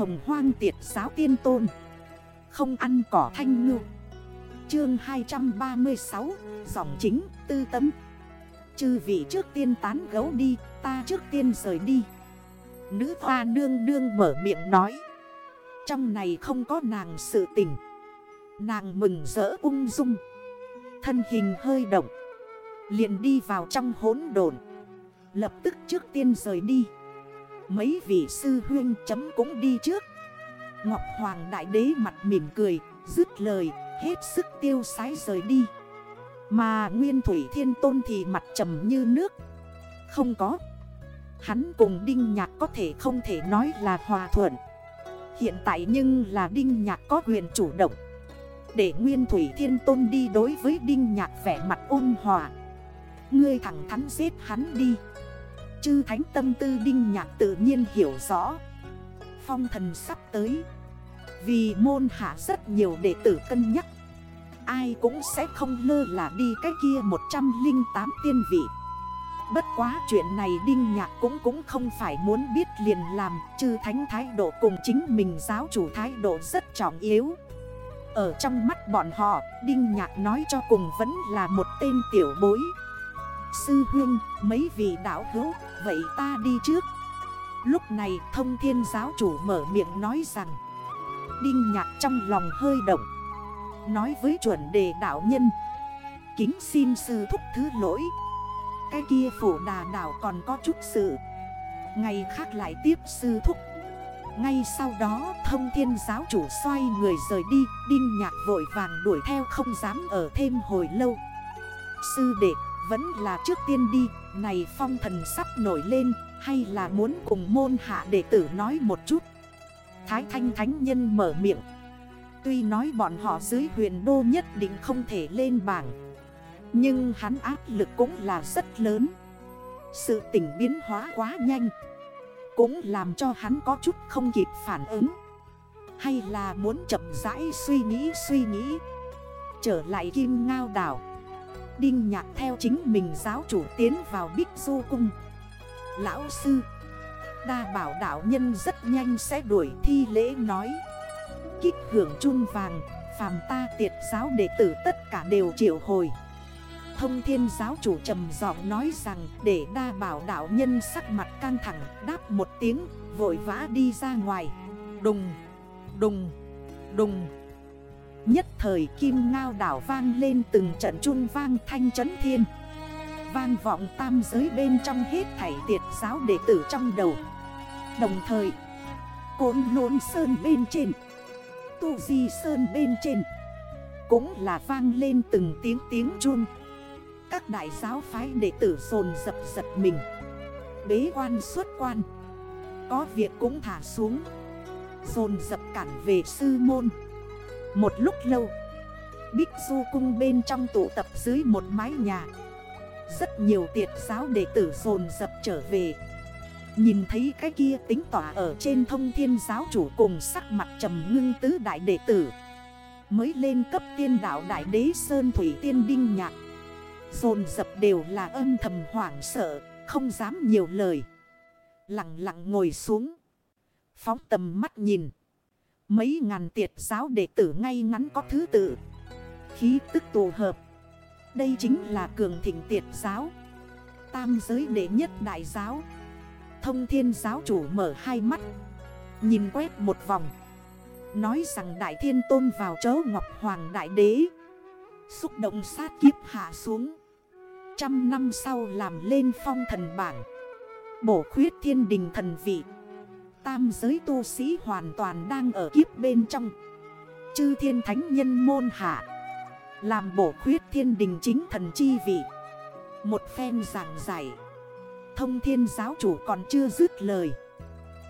hồng hoang tiệt giáo tiên tôn. Không ăn cỏ thanh ngư. Chương 236 Dòng chính, tư tấm. Chư vị trước tiên tán gấu đi, Ta trước tiên rời đi. Nữ hoa nương nương mở miệng nói. Trong này không có nàng sự tình. Nàng mừng rỡ ung dung. Thân hình hơi động. Liền đi vào trong hốn đồn Lập tức trước tiên rời đi. Mấy vị sư huyên chấm cũng đi trước. Ngọc Hoàng Đại Đế mặt mỉm cười, Dứt lời, hết sức tiêu sái rời đi. Mà Nguyên Thủy Thiên Tôn thì mặt trầm như nước. Không có. Hắn cùng Đinh Nhạc có thể không thể nói là hòa thuận. Hiện tại nhưng là Đinh Nhạc có quyền chủ động. Để Nguyên Thủy Thiên Tôn đi đối với Đinh Nhạc vẻ mặt ôn hòa. Ngươi thẳng thắn giết hắn đi. Chư thánh tâm tư Đinh Nhạc tự nhiên hiểu rõ. Phong thần sắp tới. Vì môn hạ rất nhiều đệ tử cân nhắc. Ai cũng sẽ không lơ là đi cái kia 108 tiên vị. Bất quá chuyện này Đinh Nhạc cũng cũng không phải muốn biết liền làm. Chư thánh thái độ cùng chính mình giáo chủ thái độ rất trọng yếu. Ở trong mắt bọn họ, Đinh Nhạc nói cho cùng vẫn là một tên tiểu bối. Sư huynh, mấy vị đảo hữu, Vậy ta đi trước. Lúc này thông thiên giáo chủ mở miệng nói rằng, Đinh nhạc trong lòng hơi động, Nói với chuẩn đề đạo nhân, Kính xin sư thúc thứ lỗi, Cái kia phổ đà đảo còn có chút sự. Ngày khác lại tiếp sư thúc. Ngay sau đó thông thiên giáo chủ xoay người rời đi, Đinh nhạc vội vàng đuổi theo không dám ở thêm hồi lâu. Sư đệ vẫn là trước tiên đi. Này phong thần sắp nổi lên, Hay là muốn cùng môn hạ đệ tử nói một chút? Thái thanh thánh nhân mở miệng. Tuy nói bọn họ dưới huyền đô nhất định không thể lên bảng, Nhưng hắn áp lực cũng là rất lớn. Sự tỉnh biến hóa quá nhanh, Cũng làm cho hắn có chút không kịp phản ứng. Hay là muốn chậm rãi suy nghĩ suy nghĩ, Trở lại kim ngao đảo. Đinh nhạc theo chính mình giáo chủ tiến vào Bích Du Cung. Lão sư Đa bảo đạo nhân rất nhanh sẽ đuổi thi lễ nói. Kích hưởng chung vàng Phàm ta tiệt giáo đệ tử tất cả đều triệu hồi. Thông thiên giáo chủ trầm giọng nói rằng Để đa bảo đạo nhân sắc mặt căng thẳng Đáp một tiếng vội vã đi ra ngoài. Đùng, đùng, đùng. Nhất thời kim ngao đảo vang lên từng trận chun vang thanh trấn thiên. Vang vọng tam giới bên trong hết thảy tiệt giáo đệ tử trong đầu. Đồng thời Cốn lốn sơn bên trên, Tu di sơn bên trên, Cũng là vang lên từng tiếng tiếng chun Các đại giáo phái đệ tử sồn dập giật mình. Bế quan xuất quan. Có việc cũng thả xuống. Sồn dập cản về sư môn một lúc lâu, Bích Du cung bên trong tụ tập dưới một mái nhà. Rất nhiều tiệt giáo đệ tử dồn dập trở về. Nhìn thấy cái kia tính tỏa ở trên thông thiên giáo chủ cùng sắc mặt trầm ngưng tứ đại đệ tử. Mới lên cấp tiên đạo đại đế Sơn Thủy Tiên Đinh Nhạc. Dồn dập đều là âm thầm hoảng sợ, Không dám nhiều lời. Lặng lặng ngồi xuống. Phóng tầm mắt nhìn. Mấy ngàn tiệt giáo đệ tử ngay ngắn có thứ tự. Khí tức tụ hợp. Đây chính là cường thịnh tiệt giáo. Tam giới đệ nhất đại giáo. Thông thiên giáo chủ mở hai mắt. Nhìn quét một vòng. Nói rằng đại thiên tôn vào chấu ngọc hoàng đại đế. Xúc động sát kiếp hạ xuống. Trăm năm sau làm lên phong thần bảng. Bổ khuyết thiên đình thần vị. Tam giới tu sĩ hoàn toàn đang ở kiếp bên trong. Chư thiên thánh nhân môn hạ. Làm bổ khuyết thiên đình chính thần chi vị. Một phen giảng giải. Thông thiên giáo chủ còn chưa dứt lời.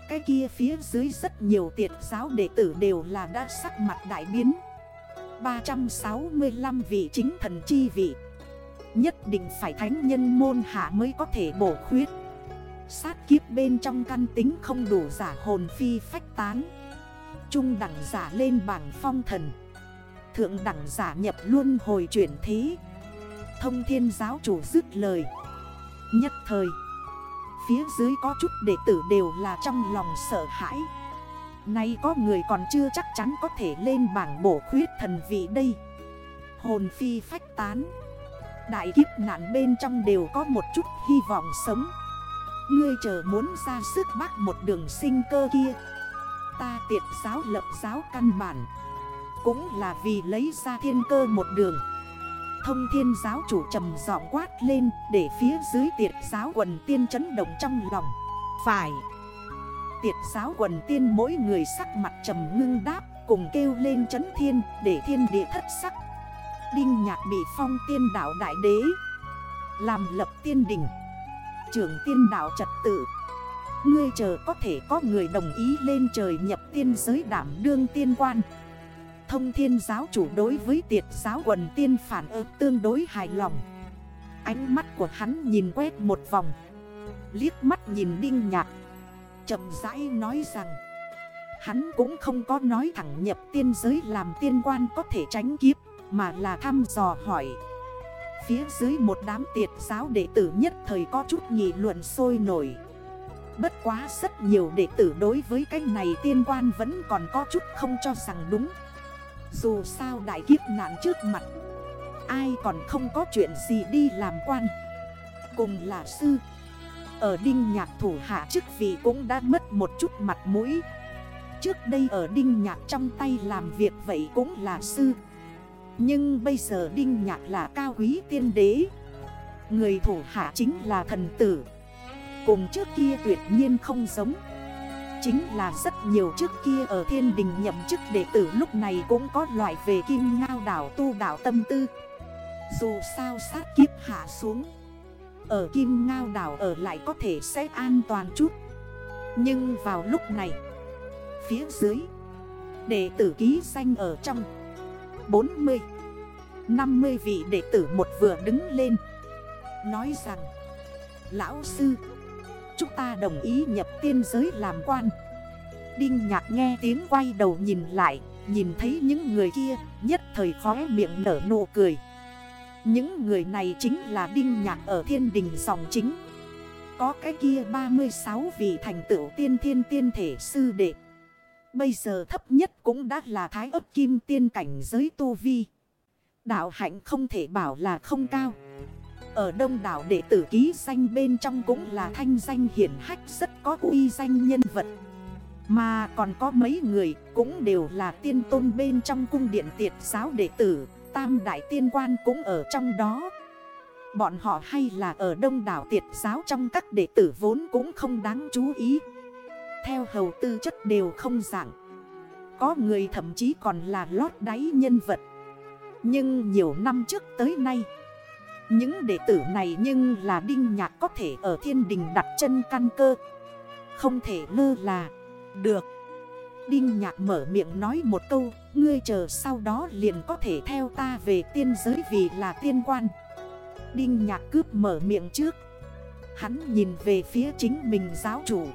Cái kia phía dưới rất nhiều tiệt giáo đệ tử đều là đã sắc mặt đại biến. 365 vị chính thần chi vị. Nhất định phải thánh nhân môn hạ mới có thể bổ khuyết. Sát kiếp bên trong căn tính không đủ giả hồn phi phách tán. Trung đẳng giả lên bảng phong thần. Thượng đẳng giả nhập luôn hồi chuyển thế. Thông thiên giáo chủ dứt lời. Nhất thời, Phía dưới có chút đệ tử đều là trong lòng sợ hãi. Nay có người còn chưa chắc chắn có thể lên bảng bổ khuyết thần vị đây. Hồn phi phách tán. Đại kiếp nạn bên trong đều có một chút hy vọng sống. Ngươi chờ muốn ra sức bắt một đường sinh cơ kia. Ta tiệt giáo lập giáo căn bản. Cũng là vì lấy ra thiên cơ một đường. Thông thiên giáo chủ trầm giọng quát lên Để phía dưới tiệt giáo quần tiên chấn động trong lòng. Phải. Tiệt giáo quần tiên mỗi người sắc mặt trầm ngưng đáp Cùng kêu lên chấn thiên để thiên địa thất sắc. Đinh nhạc bị phong tiên đảo đại đế. Làm lập tiên đỉnh. Trưởng tiên đảo trật tự. Ngươi chờ có thể có người đồng ý lên trời nhập tiên giới đảm đương tiên quan. Thông thiên giáo chủ đối với tiệt giáo quần tiên phản ứng tương đối hài lòng. Ánh mắt của hắn nhìn quét một vòng. Liếc mắt nhìn đinh nhạt chậm rãi nói rằng, Hắn cũng không có nói thẳng nhập tiên giới làm tiên quan có thể tránh kiếp, Mà là thăm dò hỏi. Phía dưới một đám tiệt giáo đệ tử nhất thời có chút nghị luận sôi nổi. Bất quá rất nhiều đệ tử đối với cái này tiên quan vẫn còn có chút không cho rằng đúng. Dù sao đại kiếp nạn trước mặt, Ai còn không có chuyện gì đi làm quan. Cùng là sư, Ở đinh nhạc thủ hạ chức vị cũng đã mất một chút mặt mũi. Trước đây ở đinh nhạc trong tay làm việc vậy cũng là sư. Nhưng bây giờ đinh nhạc là cao quý tiên đế. Người thủ hạ chính là thần tử. Cùng trước kia tuyệt nhiên không giống. Chính là rất nhiều trước kia ở thiên đình nhậm chức đệ tử lúc này cũng có loại về kim ngao đảo tu đảo tâm tư. Dù sao sát kiếp hạ xuống, Ở kim ngao đảo ở lại có thể sẽ an toàn chút. Nhưng vào lúc này, Phía dưới, Đệ tử ký danh ở trong 40 50 vị đệ tử một vừa đứng lên. Nói rằng, Lão sư, Chúng ta đồng ý nhập tiên giới làm quan. Đinh nhạc nghe tiếng quay đầu nhìn lại, Nhìn thấy những người kia, Nhất thời khóe miệng nở nụ cười. Những người này chính là Đinh nhạc ở thiên đình dòng chính. Có cái kia 36 vị thành tựu tiên thiên tiên thể sư đệ. Bây giờ thấp nhất cũng đã là thái ấp kim tiên cảnh giới tu vi. Đạo hạnh không thể bảo là không cao. Ở đông đảo đệ tử ký danh bên trong cũng là thanh danh hiển hách rất có uy danh nhân vật. Mà còn có mấy người cũng đều là tiên tôn bên trong cung điện tiệt giáo đệ tử, Tam đại tiên quan cũng ở trong đó. Bọn họ hay là ở đông đảo tiệt giáo trong các đệ tử vốn cũng không đáng chú ý. Theo hầu tư chất đều không dạng. Có người thậm chí còn là lót đáy nhân vật. Nhưng nhiều năm trước tới nay, những đệ tử này nhưng là đinh nhạc có thể ở thiên đình đặt chân căn cơ. Không thể lơ là. Được. Đinh nhạc mở miệng nói một câu, Ngươi chờ sau đó liền có thể theo ta về tiên giới vì là tiên quan. Đinh nhạc cướp mở miệng trước. Hắn nhìn về phía chính mình giáo chủ.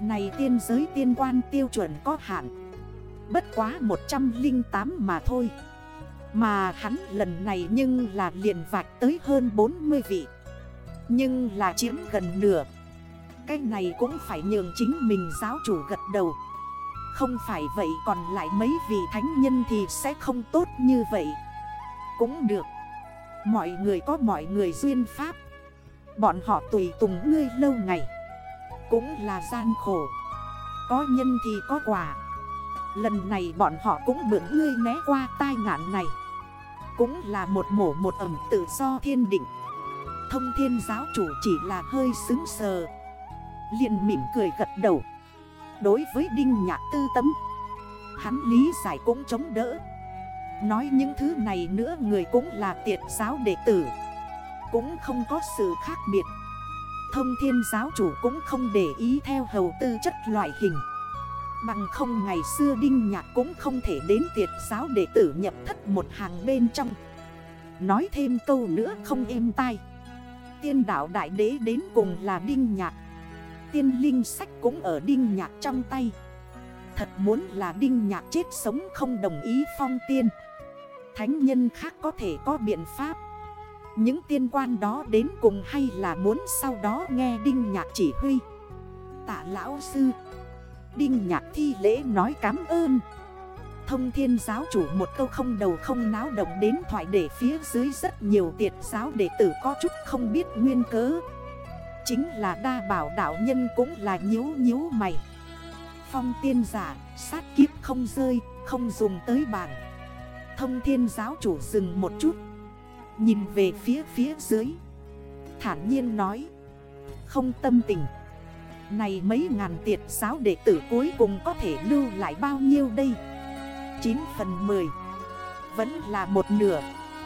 Này tiên giới tiên quan tiêu chuẩn có hạn. Bất quá 108 mà thôi. Mà hắn lần này nhưng là liền vạch tới hơn 40 vị. Nhưng là chiếm gần nửa. Cái này cũng phải nhường chính mình giáo chủ gật đầu. Không phải vậy còn lại mấy vị thánh nhân thì sẽ không tốt như vậy. Cũng được. Mọi người có mọi người duyên pháp. Bọn họ tùy tùng ngươi lâu ngày. Cũng là gian khổ. Có nhân thì có quả. Lần này bọn họ cũng mượn ngươi né qua tai nạn này. Cũng là một mổ một ẩm tự do thiên định. Thông thiên giáo chủ chỉ là hơi xứng sờ. Liền mỉm cười gật đầu. Đối với Đinh Nhạc tư tâm Hắn lý giải cũng chống đỡ. Nói những thứ này nữa người cũng là tiệt giáo đệ tử. Cũng không có sự khác biệt. Thông thiên giáo chủ cũng không để ý theo hầu tư chất loại hình. Bằng không ngày xưa Đinh Nhạc cũng không thể đến tiệt giáo đệ tử nhập thất một hàng bên trong. Nói thêm câu nữa không êm tai. Tiên đạo đại đế đến cùng là Đinh Nhạc. Tiên linh sách cũng ở Đinh Nhạc trong tay. Thật muốn là Đinh Nhạc chết sống không đồng ý phong tiên. Thánh nhân khác có thể có biện pháp. Những tiên quan đó đến cùng hay là muốn sau đó nghe Đinh Nhạc chỉ huy? Tạ lão sư. Đinh nhạc thi lễ nói cảm ơn. Thông thiên giáo chủ một câu không đầu không náo động đến thoại để phía dưới rất nhiều tiệt giáo đệ tử có chút không biết nguyên cớ. Chính là đa bảo đạo nhân cũng là nhếu nhếu mày. Phong tiên giả, sát kiếp không rơi, không dùng tới bảng. Thông thiên giáo chủ dừng một chút. Nhìn về phía phía dưới. Thản nhiên nói. Không tâm tình. Này mấy ngàn tiệt giáo đệ tử cuối cùng có thể lưu lại bao nhiêu đây? 9 phần 10 Vẫn là một nửa.